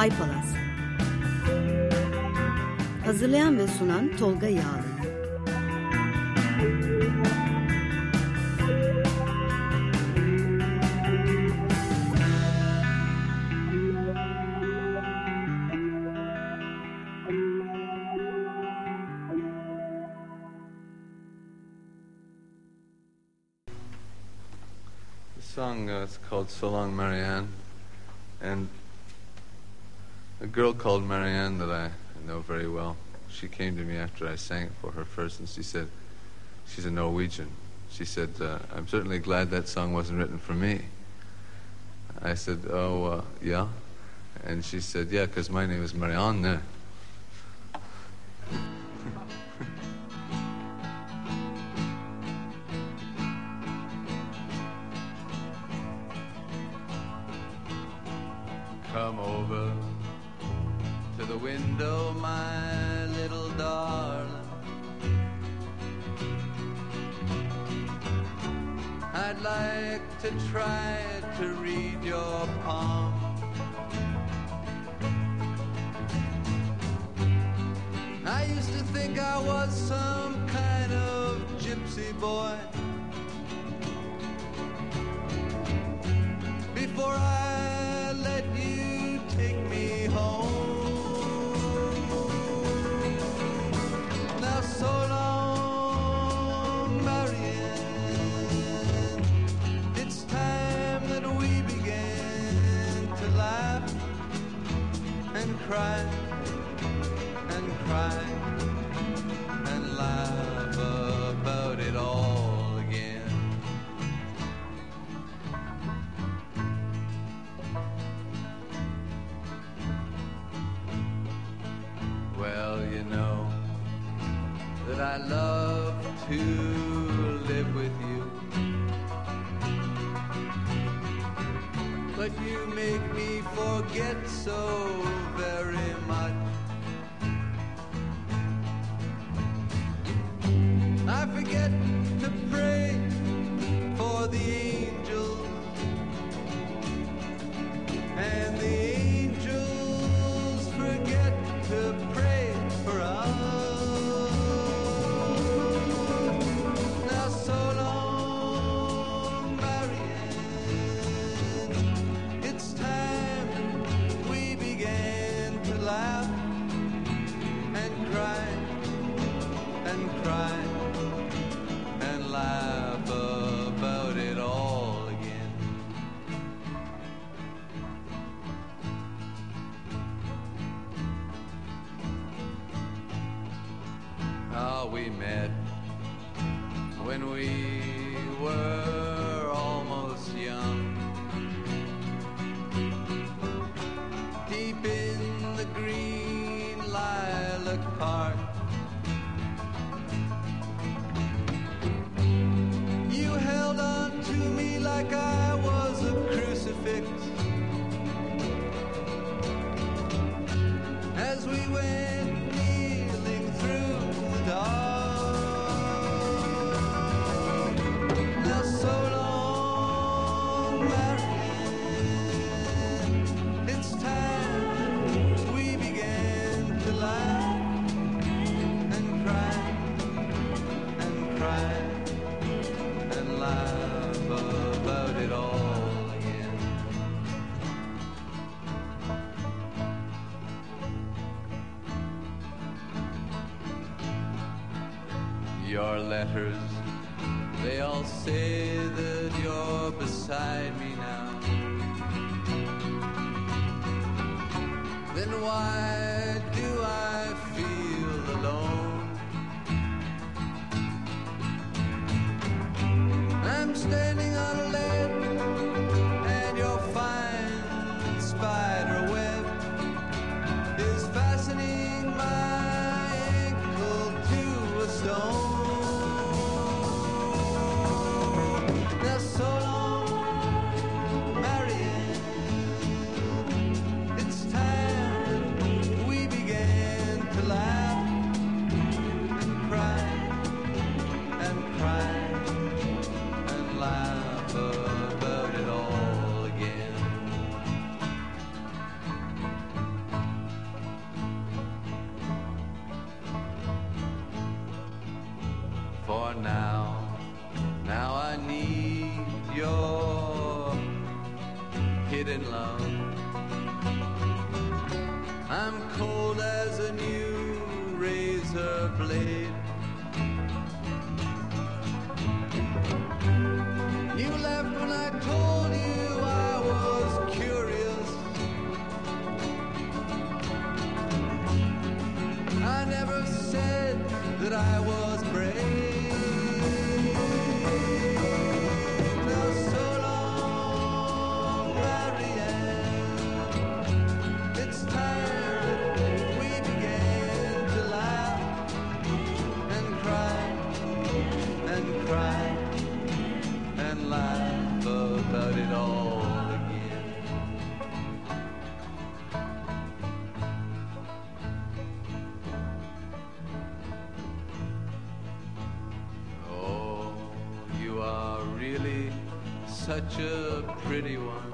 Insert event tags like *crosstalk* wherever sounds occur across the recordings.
Aypalas Hazırlayan ve sunan Tolga Yağlı. Song uh, it's called So Long Marianne, and a girl called Marianne that I know very well. She came to me after I sang it for her first, and she said, she's a Norwegian. She said, uh, "I'm certainly glad that song wasn't written for me." I said, "Oh, uh, yeah," and she said, "Yeah, because my name is Marianne." I love to live with you. But you make me forget so Your letters, they all say that you're beside me now. Then why do I feel alone? I'm standing such a pretty one.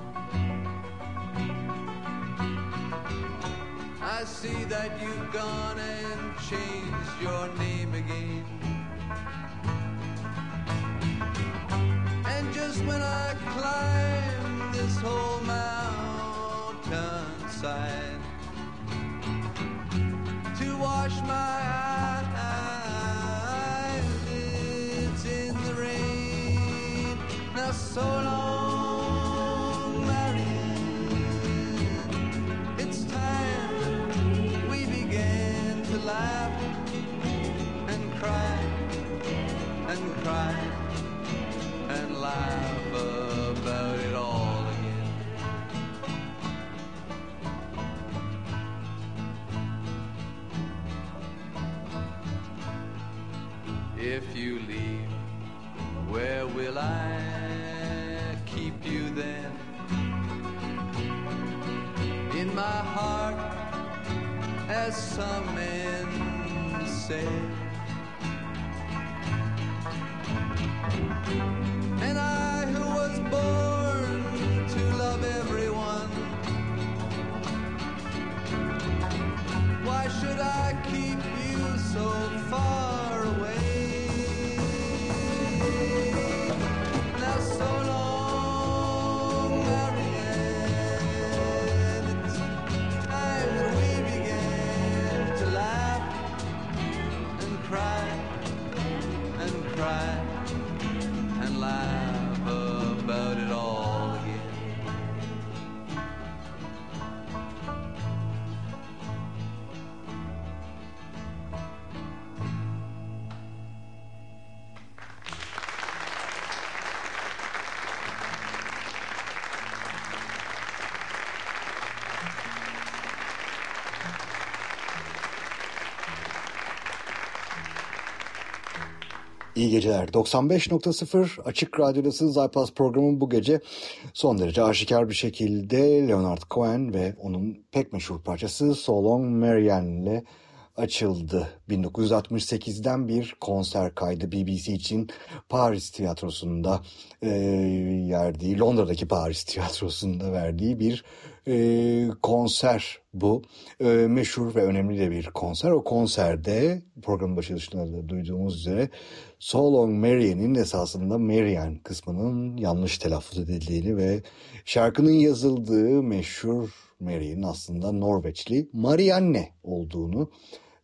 I see that you've gone and changed your name again. İyi geceler. 95.0 Açık Radyo'dasınız. iPlus programı bu gece son derece aşikar bir şekilde Leonard Cohen ve onun pek meşhur parçası So Long Marianne ile açıldı. 1968'den bir konser kaydı BBC için Paris Tiyatrosu'nda e, verdiği, Londra'daki Paris Tiyatrosu'nda verdiği bir e, konser bu. E, meşhur ve önemli de bir konser. O konserde programın başında da duyduğumuz üzere So Long Marianne'in esasında Marianne kısmının yanlış telaffuz edildiğini ve şarkının yazıldığı meşhur Marianne'in aslında Norveçli Marianne olduğunu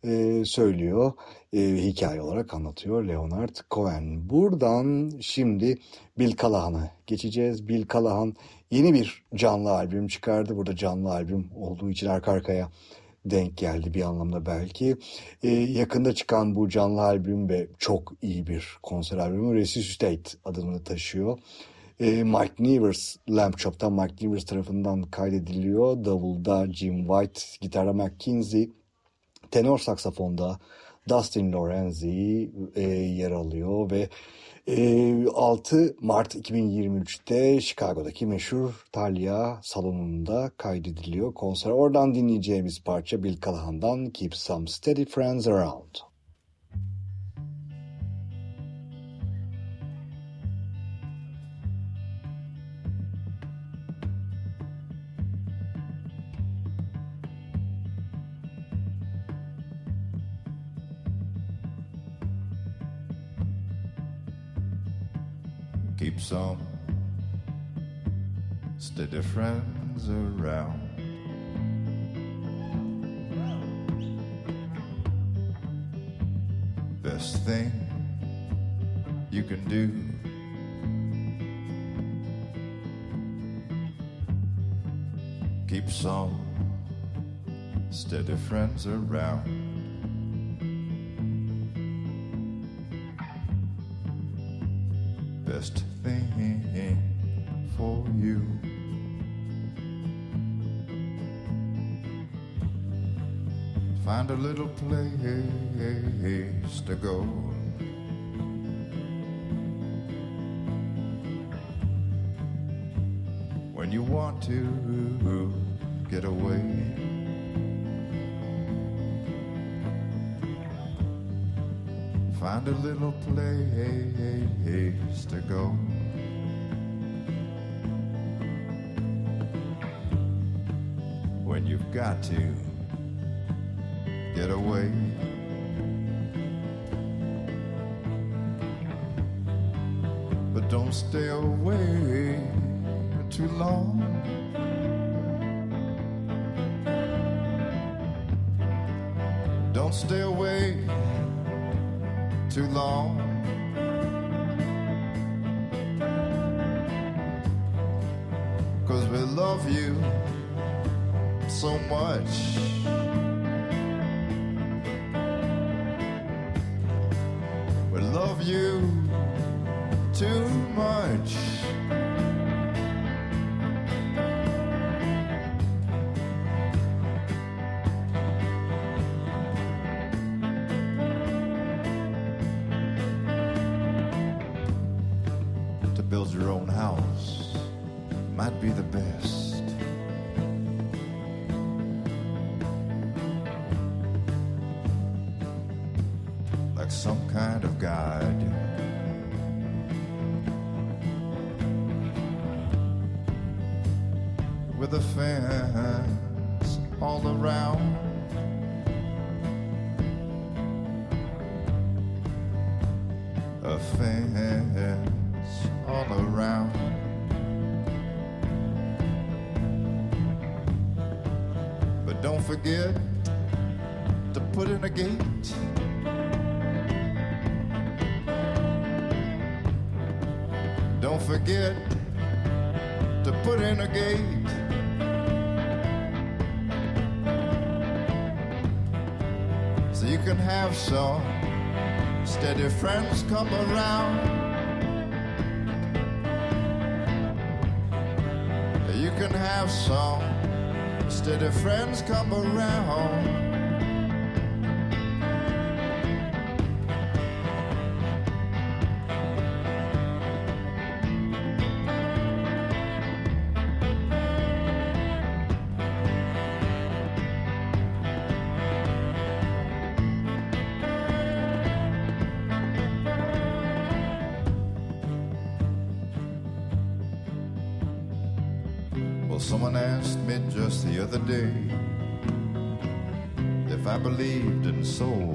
e, söylüyor. E, hikaye olarak anlatıyor Leonard Cohen. Buradan şimdi Bill Callahan'a geçeceğiz. Bill Callahan yeni bir canlı albüm çıkardı. Burada canlı albüm olduğu için arka arkaya denk geldi bir anlamda belki. E, yakında çıkan bu canlı albüm ve çok iyi bir konser albümü Resuscitate adını taşıyor. Mike Nevers, Lamp Chop'tan Mike Nevers tarafından kaydediliyor. Davulda Jim White, gitarda McKinsey, tenor saksafonda Dustin Lorenzi e, yer alıyor ve e, 6 Mart 2023'te Chicago'daki meşhur Talia salonunda kaydediliyor konser. Oradan dinleyeceğimiz parça Bill Callahan'dan Keep Some Steady Friends Around. Keep some steady friends around. Best thing you can do. Keep some steady friends around. You. Find a little place to go. When you want to get away. Find a little place to go. Got to some steady friends come around. You can have some steady friends come around. Day. If I believed in souls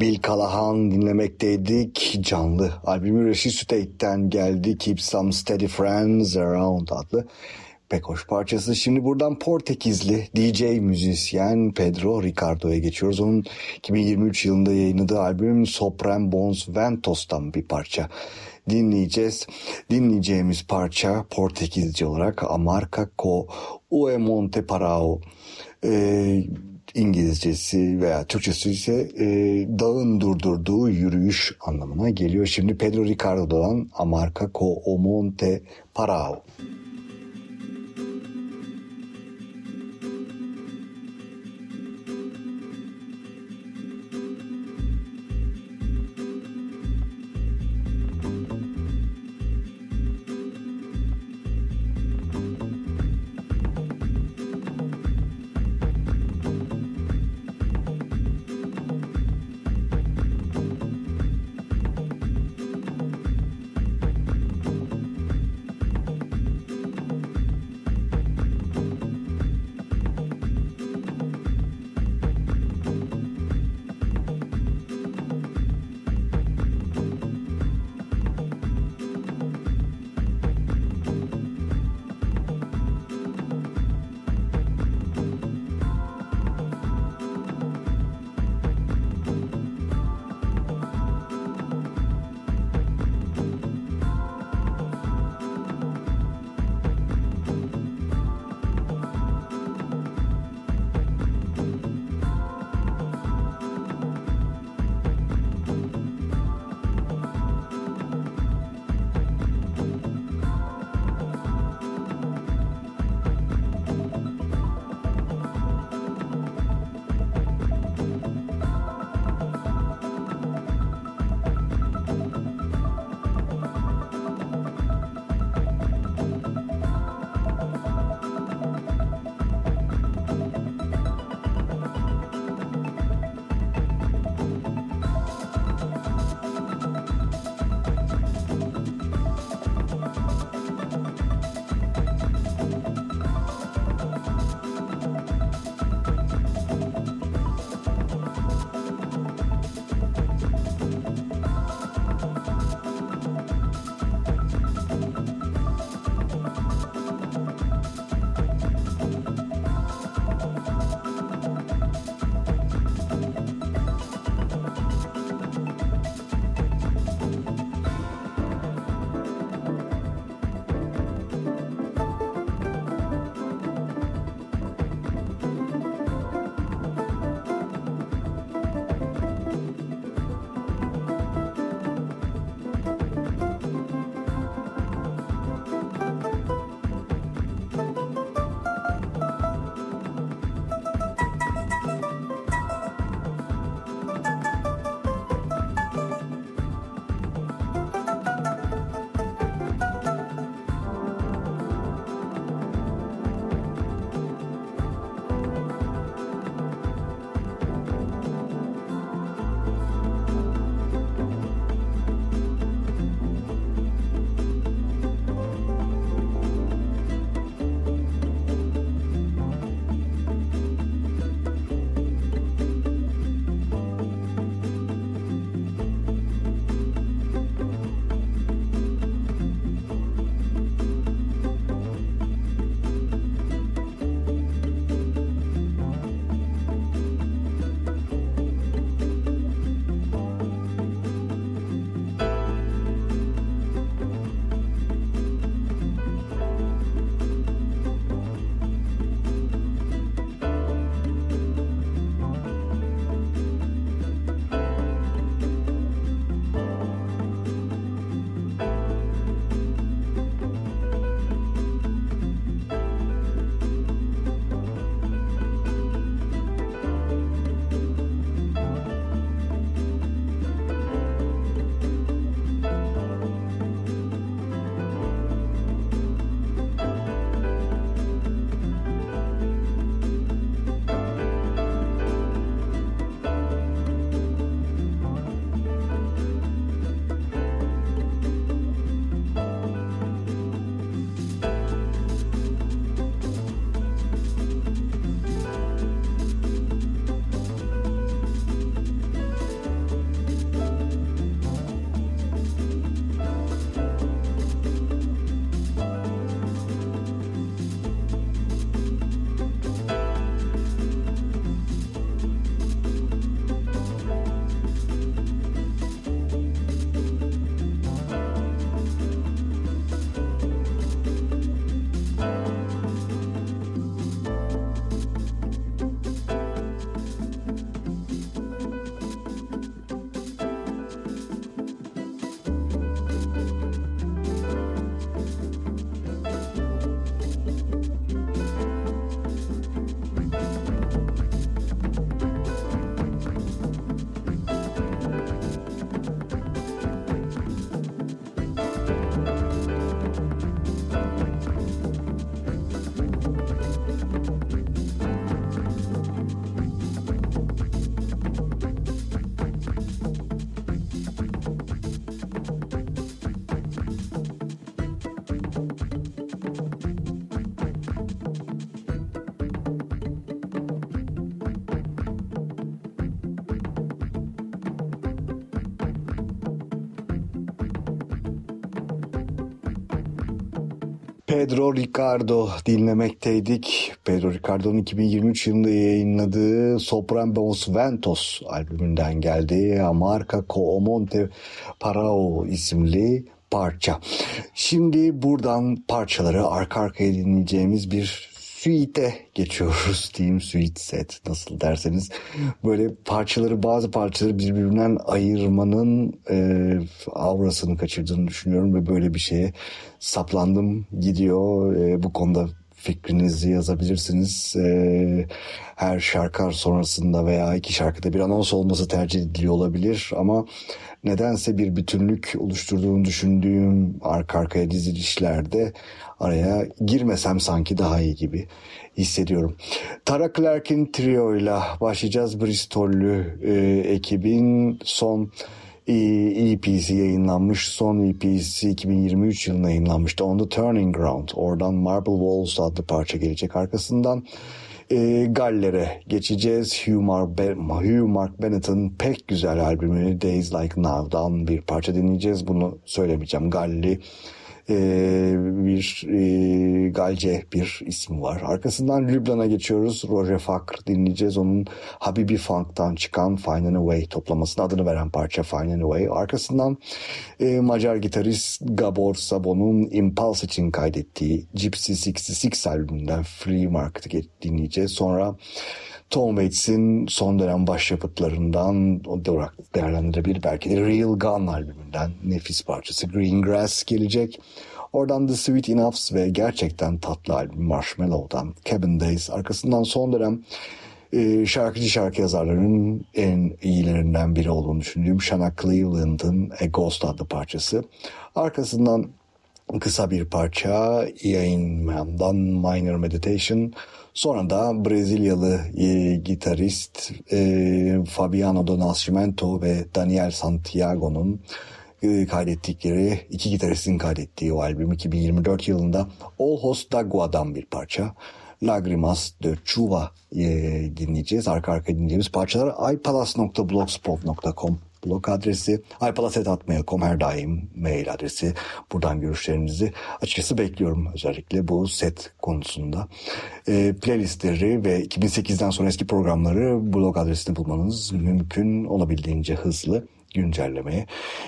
Bill Callahan dinlemekteydik. Canlı albümü Resuscitate'den geldi. Keep Some Steady Friends Around adlı pek hoş parçası. Şimdi buradan Portekizli DJ müzisyen Pedro Ricardo'ya geçiyoruz. Onun 2023 yılında yayınladığı albüm Sopran Bones Ventos'tan bir parça dinleyeceğiz. Dinleyeceğimiz parça Portekizce olarak Amarca Co Ue Monte Parao. Ee, İngilizcesi veya Türkçesi ise e, dağın durdurduğu yürüyüş anlamına geliyor. Şimdi Pedro Ricardo'dan Amarca Co o Monte Parao. Pedro Ricardo dinlemekteydik. Pedro Ricardo'nun 2023 yılında yayınladığı Sopran Bos Ventos albümünden geldi. Amarca Comonte Parao isimli parça. Şimdi buradan parçaları arka arkaya dinleyeceğimiz bir suite geçiyoruz *laughs* diyeyim. Suite set nasıl derseniz. Böyle parçaları bazı parçaları birbirinden ayırmanın e, aurasını kaçırdığını düşünüyorum ve böyle bir şeye saplandım. Gidiyor. E, bu konuda fikrinizi yazabilirsiniz. E, her şarkı sonrasında veya iki şarkıda bir anons olması tercih ediliyor olabilir ama nedense bir bütünlük oluşturduğunu düşündüğüm arka arkaya dizilişlerde araya girmesem sanki daha iyi gibi hissediyorum. Tara Clark'in trio ile başlayacağız. Bristol'lü e, ekibin son EP'si yayınlanmış. Son EP'si 2023 yılında yayınlanmıştı. On the Turning Ground. Oradan Marble Walls adlı parça gelecek. Arkasından e, Galler'e geçeceğiz. Hugh Mark, Bennett'ın pek güzel albümü Days Like Now'dan bir parça dinleyeceğiz. Bunu söylemeyeceğim. Galli e, bir e, Galce bir ismi var. Arkasından Lübnan'a geçiyoruz. Roger Fakr dinleyeceğiz. Onun Habibi Funk'tan çıkan Find and Away toplamasına adını veren parça Find and Away. Arkasından e, Macar gitarist Gabor Sabon'un Impulse için kaydettiği Gypsy 66 albümünden Free Market'ı dinleyeceğiz. Sonra Tom Waits'in son dönem başyapıtlarından olarak değerlendirebilir. Belki de Real Gun albümünden nefis parçası Green Grass gelecek. Oradan The Sweet Enoughs ve gerçekten tatlı albüm Marshmallow'dan Cabin Days. Arkasından son dönem e, şarkıcı şarkı yazarlarının en iyilerinden biri olduğunu düşündüğüm Shana Cleveland'ın A Ghost adlı parçası. Arkasından kısa bir parça Ian Man'dan Minor Meditation. Sonra da Brezilyalı e, gitarist e, Fabiano Nascimento ve Daniel Santiago'nun kaydettikleri, iki gitaristin kaydettiği o albüm 2024 yılında All Host d'Agua'dan bir parça. Lagrimas de Chuva e, dinleyeceğiz. Arka arka dinleyeceğimiz parçalar ipalas.blogspot.com blog adresi, iPalaset.mail.com her daim mail adresi. Buradan görüşlerinizi açıkçası bekliyorum özellikle bu set konusunda. E, playlistleri ve 2008'den sonra eski programları blog adresinde bulmanız mümkün olabildiğince hızlı güncellemeye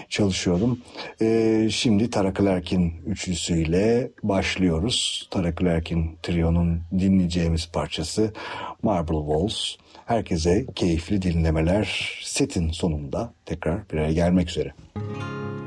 çalışıyorum. Ee, şimdi Tara Clark'in üçlüsüyle başlıyoruz. Tara Clark'in trionun dinleyeceğimiz parçası Marble Walls. Herkese keyifli dinlemeler. Setin sonunda tekrar bir araya gelmek üzere. Müzik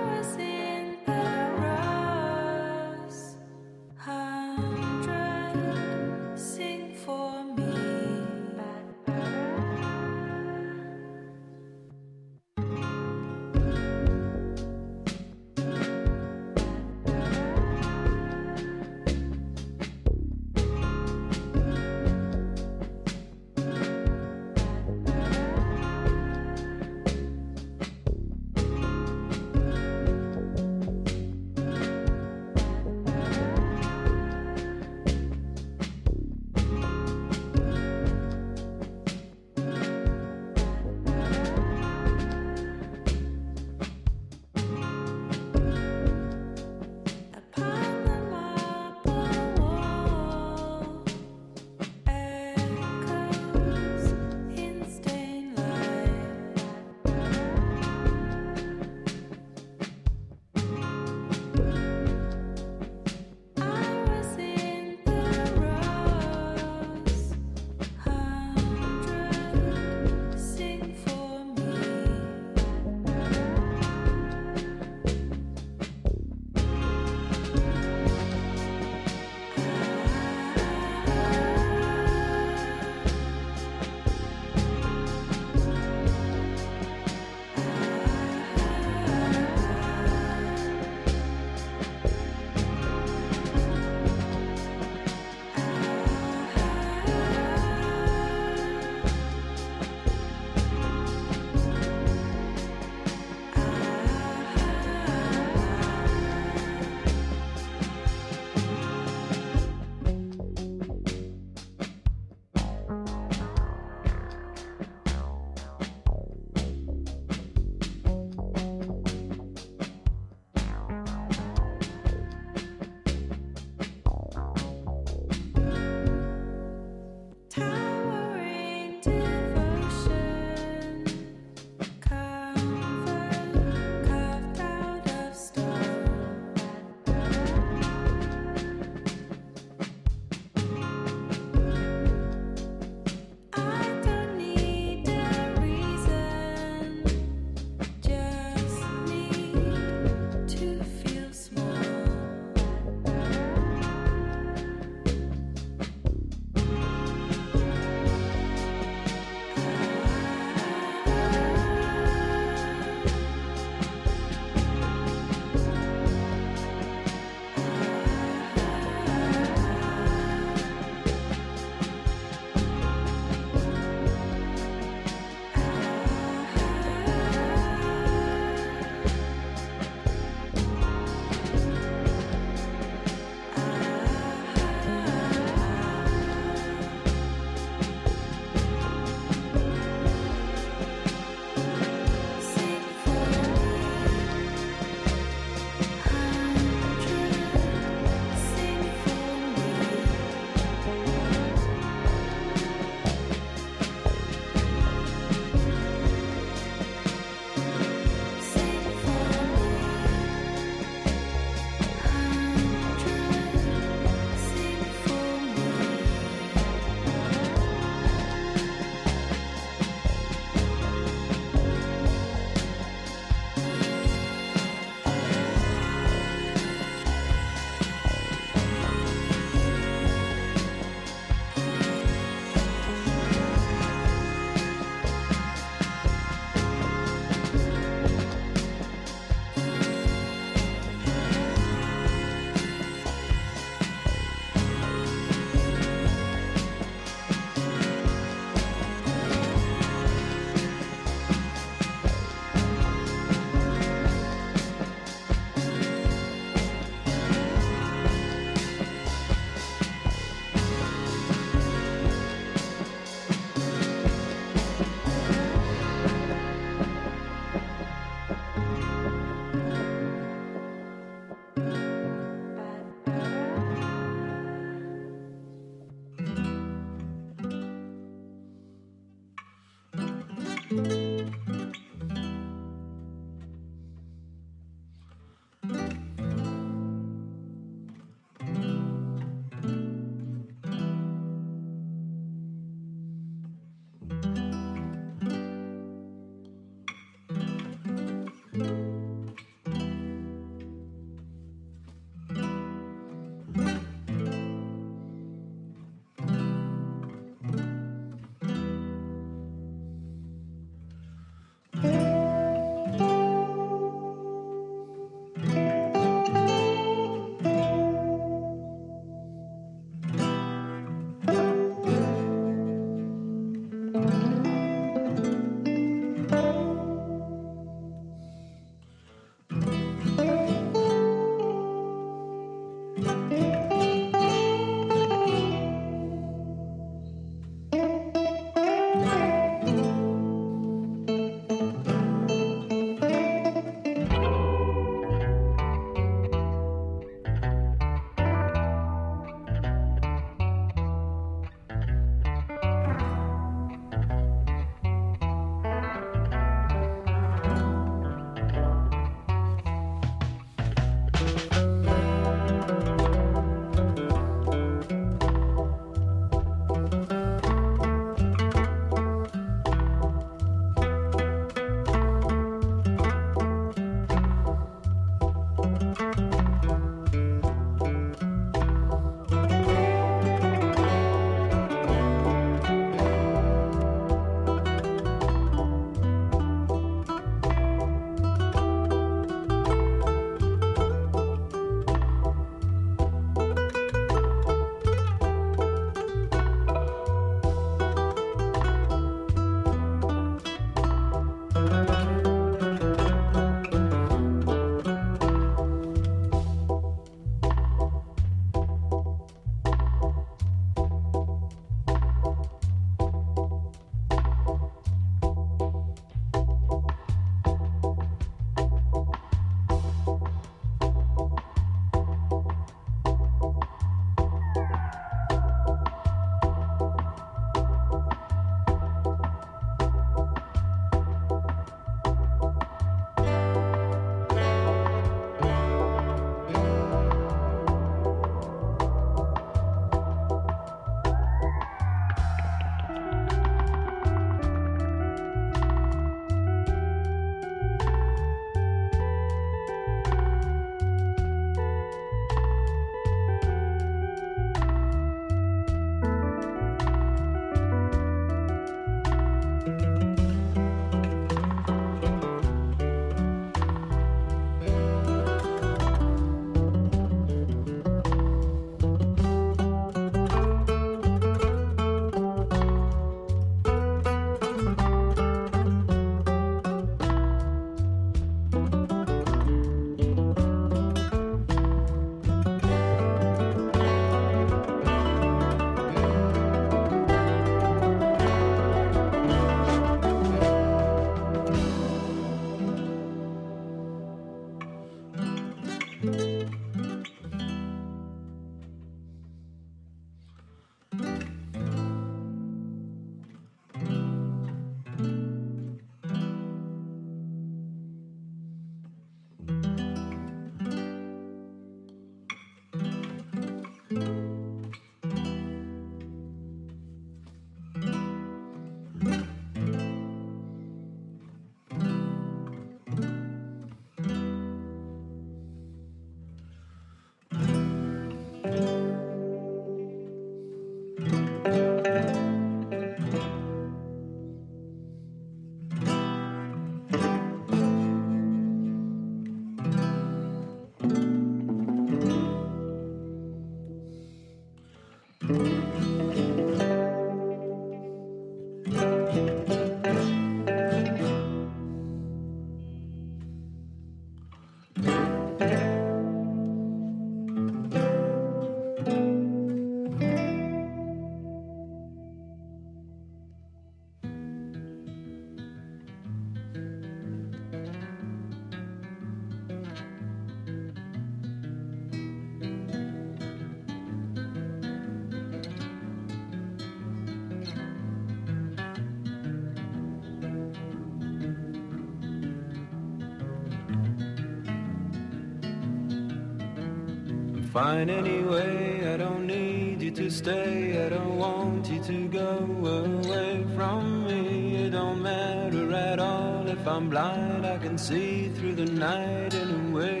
fine anyway. I don't need you to stay. I don't want you to go away from me. It don't matter at all if I'm blind. I can see through the night anyway.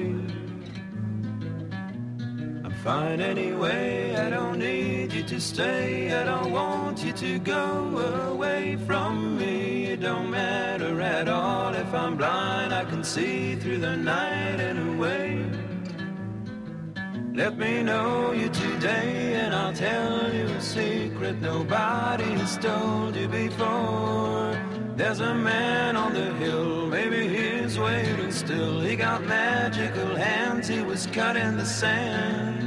I'm fine anyway. I don't need you to stay. I don't want you to go away from me. It don't matter at all if I'm blind. I can see through the night anyway. Let me know you today and I'll tell you a secret nobody has told you before. There's a man on the hill, maybe he's waiting still. He got magical hands, he was cut in the sand.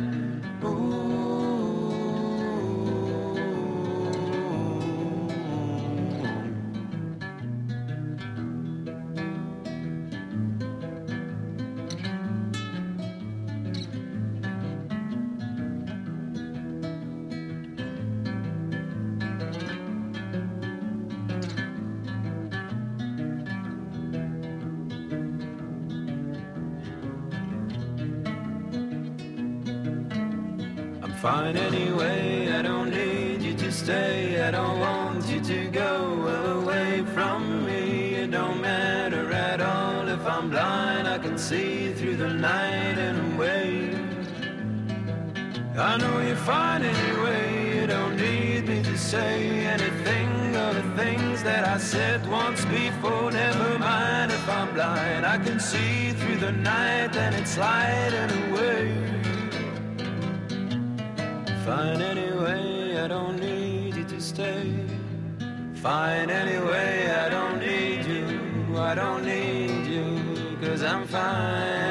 I don't want you to go away from me. It don't matter at all if I'm blind. I can see through the night anyway. I know you're fine anyway. You don't need me to say anything of the things that I said once before. Never mind if I'm blind. I can see through the night and it's light anyway fine anyway, Fine anyway, I don't need you, I don't need you, cause I'm fine.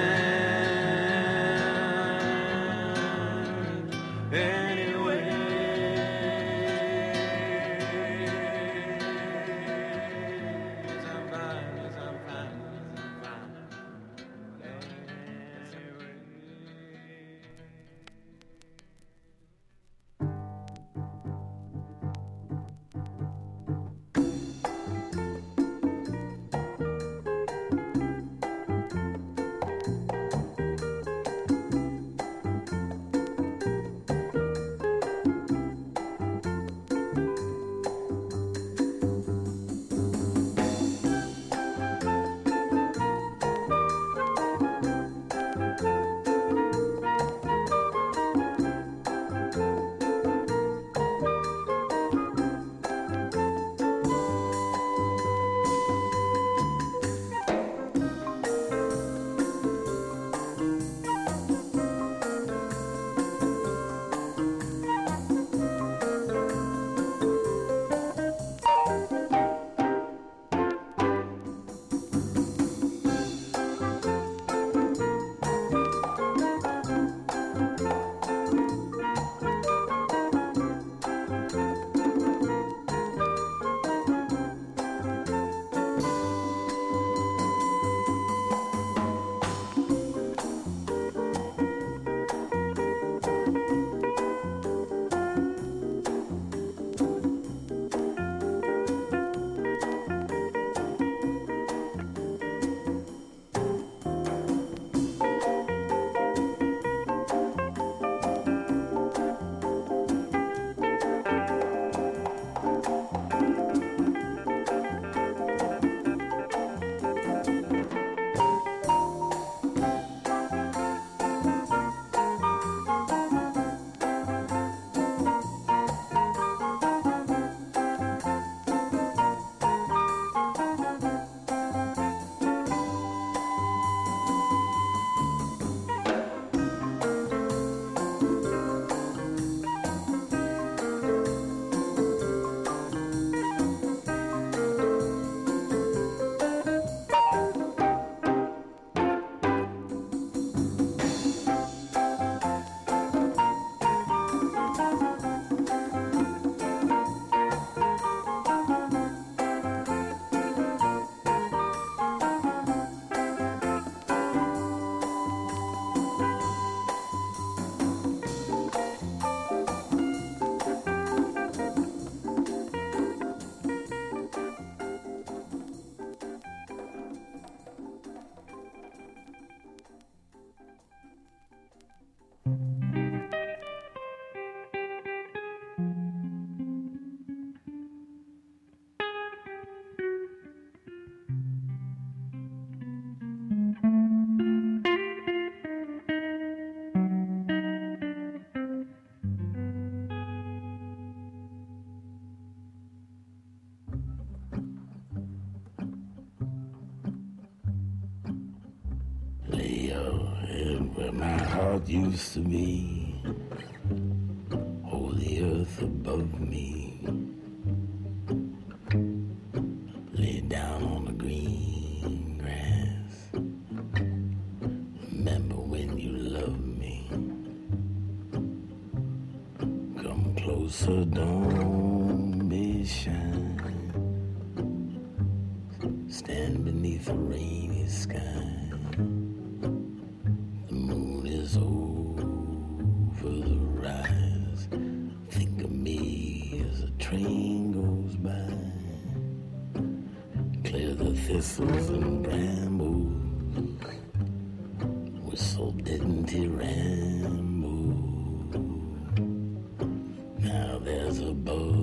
world used to be. train goes by, clear the thistles and brambles, whistle didn't ramble. Now there's a boat.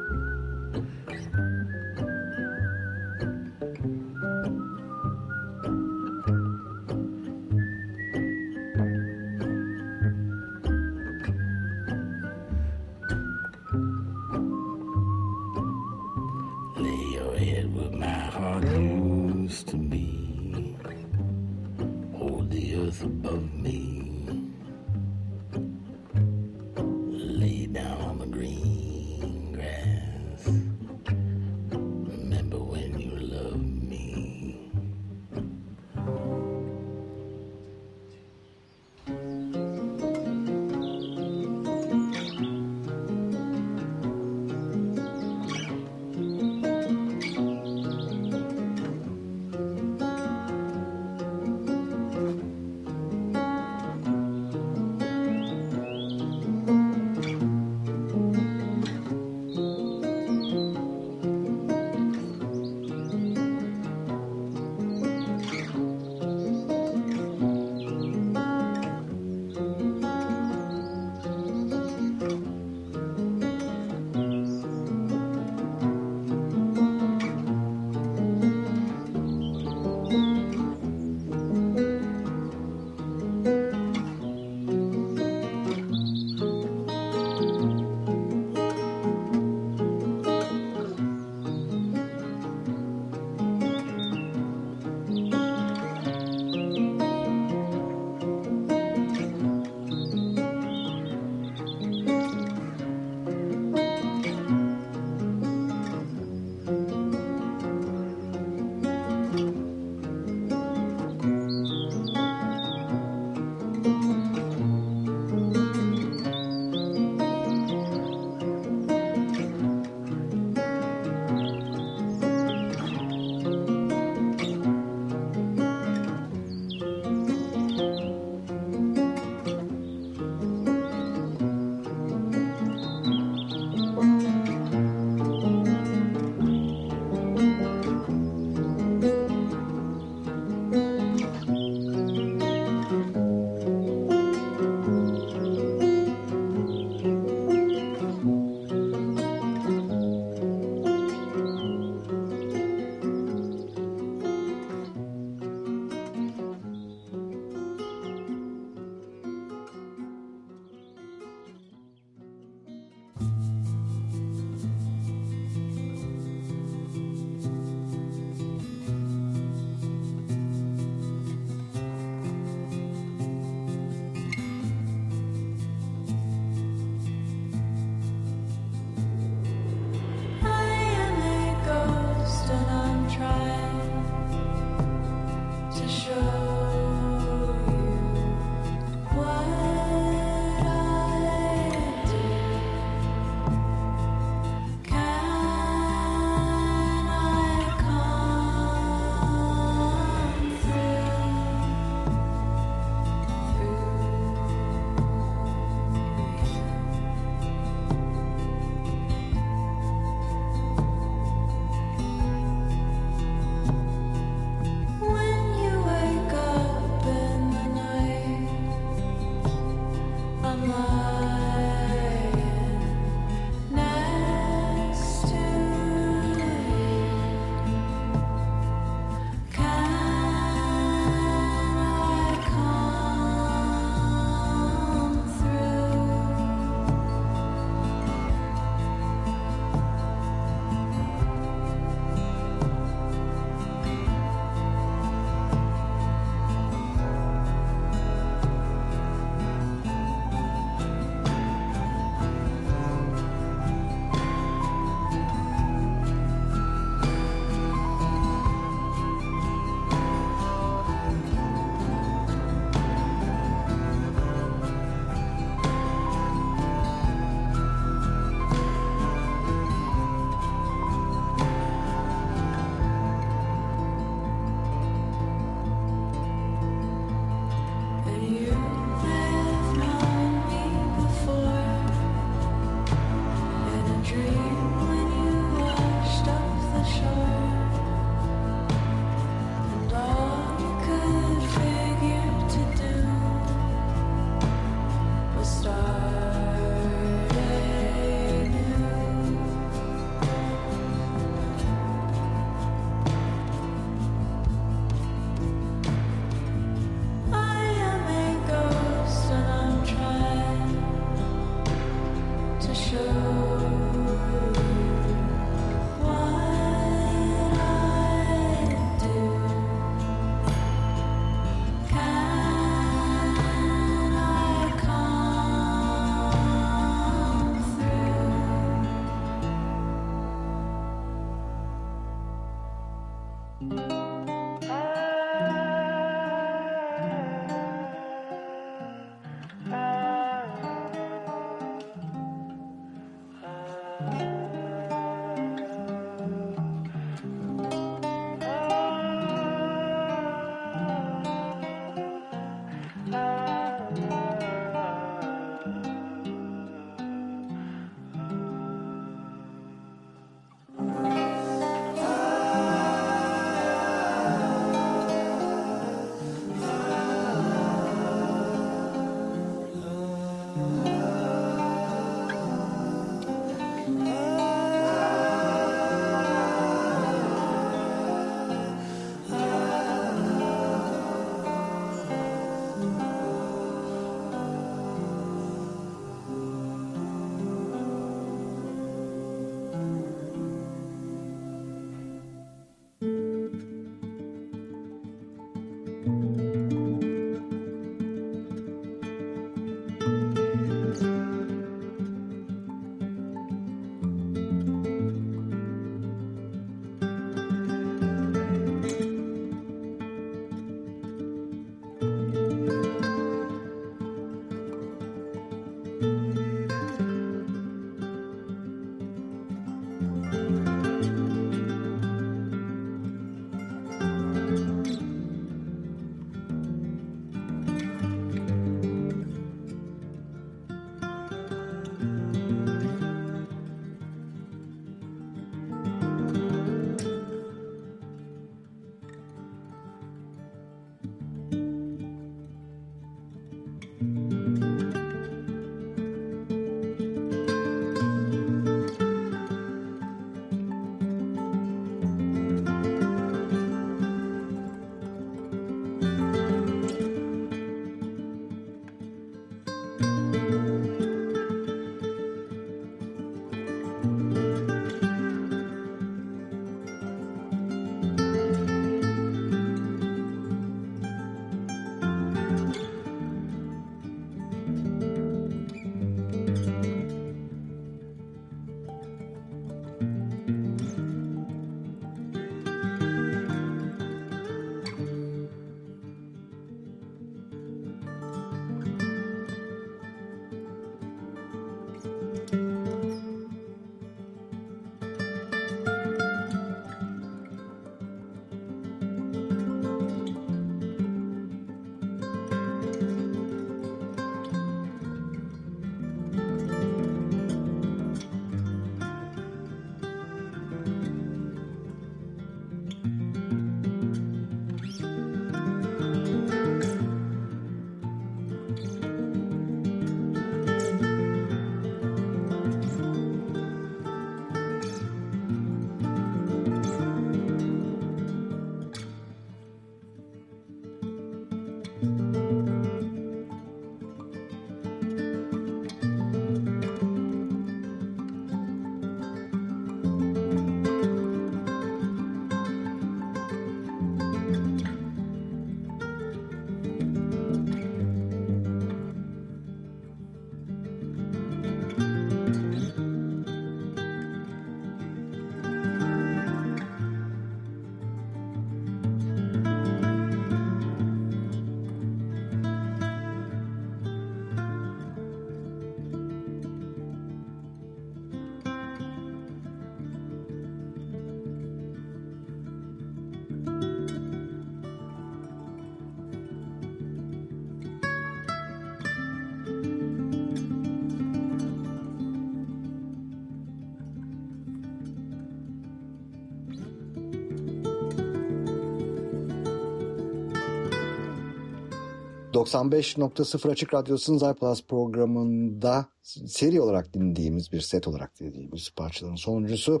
95.0 Açık Radyosu'nun iPlus programında seri olarak dinlediğimiz bir set olarak dinlediğimiz parçaların sonuncusu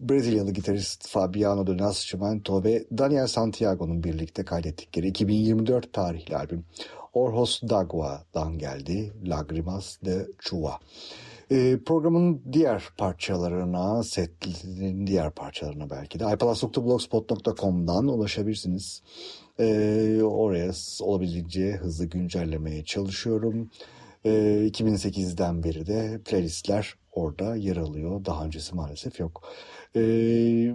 Brezilyalı gitarist Fabiano de Nascimento ve Daniel Santiago'nun birlikte kaydettikleri 2024 tarihli albüm Orhos d'Agua'dan geldi Lagrimas de Chuva. E, programın diğer parçalarına, setlerin diğer parçalarına belki de iPlus.blogspot.com'dan ulaşabilirsiniz. E, oraya olabildiğince hızlı güncellemeye çalışıyorum. E, ee, 2008'den beri de playlistler orada yer alıyor. Daha öncesi maalesef yok. E,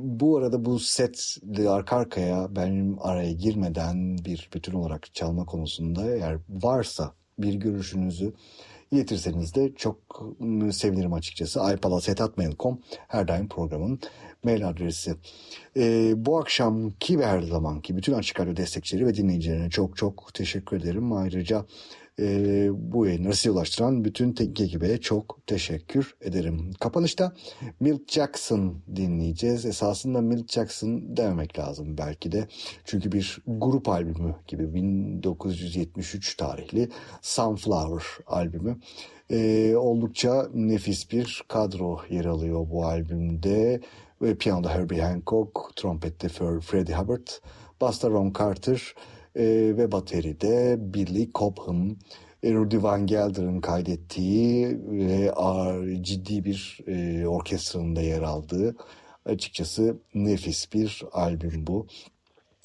bu arada bu set arka arkaya benim araya girmeden bir bütün olarak çalma konusunda eğer varsa bir görüşünüzü iletirseniz de çok ıı, sevinirim açıkçası. iPalasethatmail.com her daim programın mail adresi. Ee, bu akşamki ve her zamanki bütün Açık destekçileri ve dinleyicilerine çok çok teşekkür ederim. Ayrıca e, bu yayınları size ulaştıran bütün teknik ekibe çok teşekkür ederim. Kapanışta Milt Jackson dinleyeceğiz. Esasında Milt Jackson dememek lazım belki de. Çünkü bir grup albümü gibi 1973 tarihli Sunflower albümü. E, oldukça nefis bir kadro yer alıyor bu albümde. Ve piyanoda Herbie Hancock, trompette Freddie Hubbard, basta Ron Carter, e, ve bateride Billy Cobham, Rudy Van Gelder'ın kaydettiği ve ağır, ciddi bir e, orkestranın da yer aldığı açıkçası nefis bir albüm bu.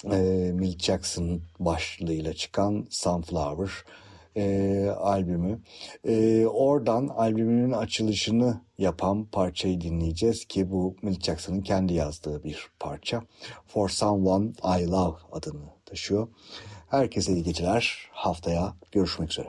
E, Milt Jackson başlığıyla çıkan Sunflower e, albümü. E, oradan albümünün açılışını yapan parçayı dinleyeceğiz ki bu Milt Jackson'ın kendi yazdığı bir parça. For Someone I Love adını taşıyor. Herkese iyi geceler. Haftaya görüşmek üzere.